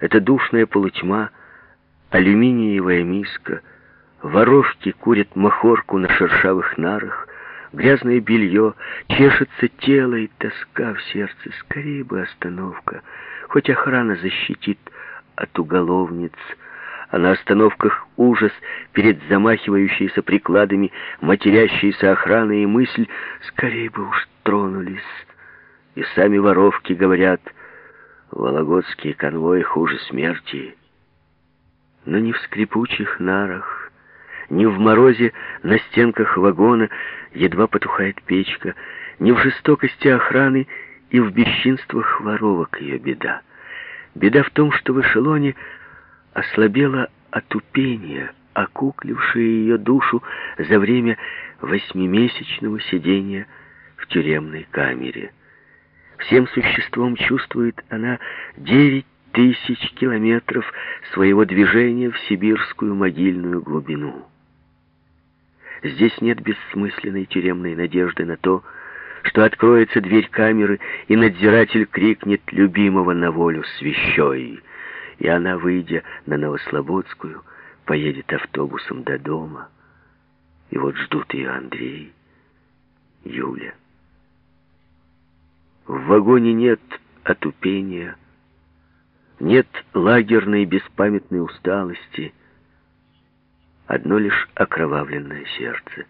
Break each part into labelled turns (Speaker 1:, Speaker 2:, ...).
Speaker 1: Это душная полутьма, алюминиевая миска, воровки курят махорку на шершавых нарах, грязное белье, чешется тело и тоска в сердце. Скорее бы остановка, хоть охрана защитит от уголовниц, а на остановках ужас перед замахивающейся прикладами матерящейся охраной и мысль. «скорее бы уж тронулись». И сами воровки говорят «Вологодский конвой хуже смерти». Но не в скрипучих нарах, не в морозе на стенках вагона едва потухает печка, не в жестокости охраны и в бесчинствах воровок ее беда. Беда в том, что в эшелоне ослабело отупение, окуклившее ее душу за время восьмимесячного сидения в тюремной камере. Всем существом чувствует она девять тысяч километров своего движения в сибирскую могильную глубину. Здесь нет бессмысленной тюремной надежды на то, что откроется дверь камеры, и надзиратель крикнет любимого на волю с вещой, и она, выйдя на Новослободскую, поедет автобусом до дома. И вот ждут ее Андрей, Юля. В вагоне нет отупения, нет лагерной беспамятной усталости, одно лишь окровавленное сердце.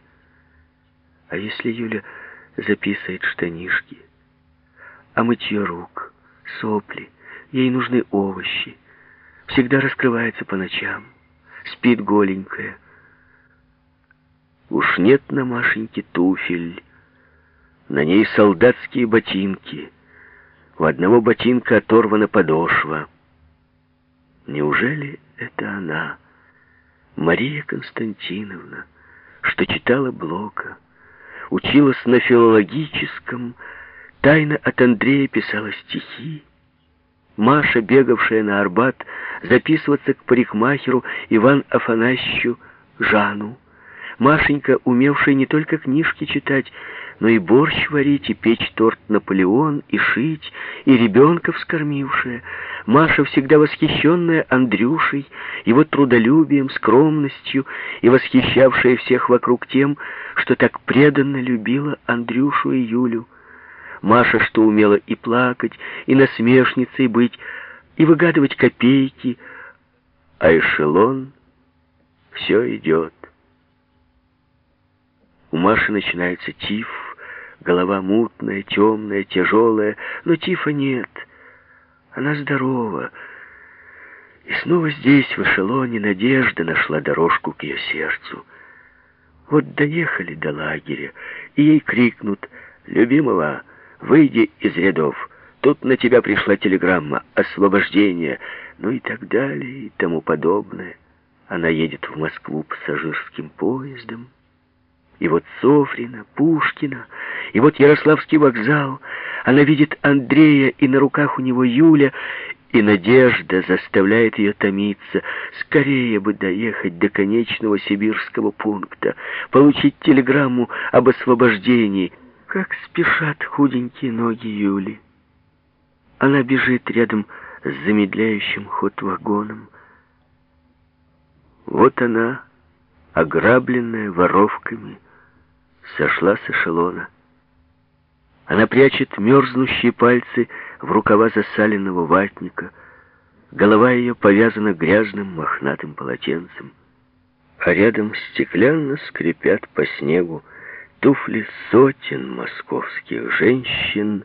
Speaker 1: А если Юля записывает штанишки, а мытье рук, сопли, ей нужны овощи, всегда раскрывается по ночам, спит голенькая. Уж нет на Машеньке туфель, на ней солдатские ботинки, у одного ботинка оторвана подошва. Неужели это она, Мария Константиновна, что читала Блока, училась на филологическом, тайно от Андрея писала стихи, Маша, бегавшая на Арбат, записываться к парикмахеру Иван Афанасьевичу Жану. Машенька, умевшая не только книжки читать, но и борщ варить, и печь торт Наполеон, и шить, и ребенка вскормившая. Маша, всегда восхищенная Андрюшей, его трудолюбием, скромностью, и восхищавшая всех вокруг тем, что так преданно любила Андрюшу и Юлю. Маша, что умела и плакать, и насмешницей быть, и выгадывать копейки, а эшелон все идет. У Маши начинается тиф, голова мутная, темная, тяжелая, но тифа нет. Она здорова. И снова здесь, в эшелоне, надежда нашла дорожку к ее сердцу. Вот доехали до лагеря, и ей крикнут «Любимого!» Выйди из рядов. Тут на тебя пришла телеграмма. Освобождение. Ну и так далее, и тому подобное. Она едет в Москву пассажирским поездом. И вот Софрина, Пушкина, и вот Ярославский вокзал. Она видит Андрея, и на руках у него Юля, и надежда заставляет ее томиться. Скорее бы доехать до конечного сибирского пункта, получить телеграмму об освобождении — как спешат худенькие ноги Юли. Она бежит рядом с замедляющим ход вагоном. Вот она, ограбленная воровками, сошла с эшелона. Она прячет мерзнущие пальцы в рукава засаленного ватника. Голова ее повязана грязным мохнатым полотенцем. А рядом стеклянно скрипят по снегу туфли сотен московских женщин,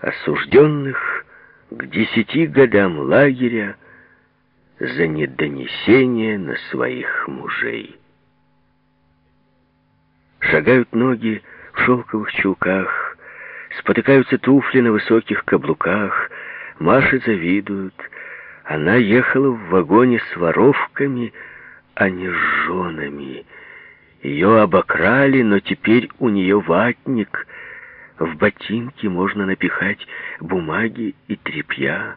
Speaker 1: осужденных к десяти годам лагеря за недонесение на своих мужей. Шагают ноги в шелковых чулках, спотыкаются туфли на высоких каблуках, Маши завидуют. Она ехала в вагоне с воровками, а не с женами, ее обокрали, но теперь у нее ватник. В ботинки можно напихать бумаги и тряпья.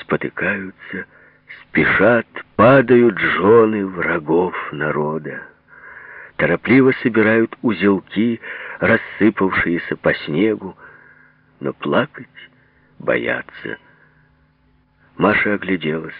Speaker 1: Спотыкаются, спешат, падают жены врагов народа. Торопливо собирают узелки, рассыпавшиеся по снегу, но плакать боятся. Маша огляделась.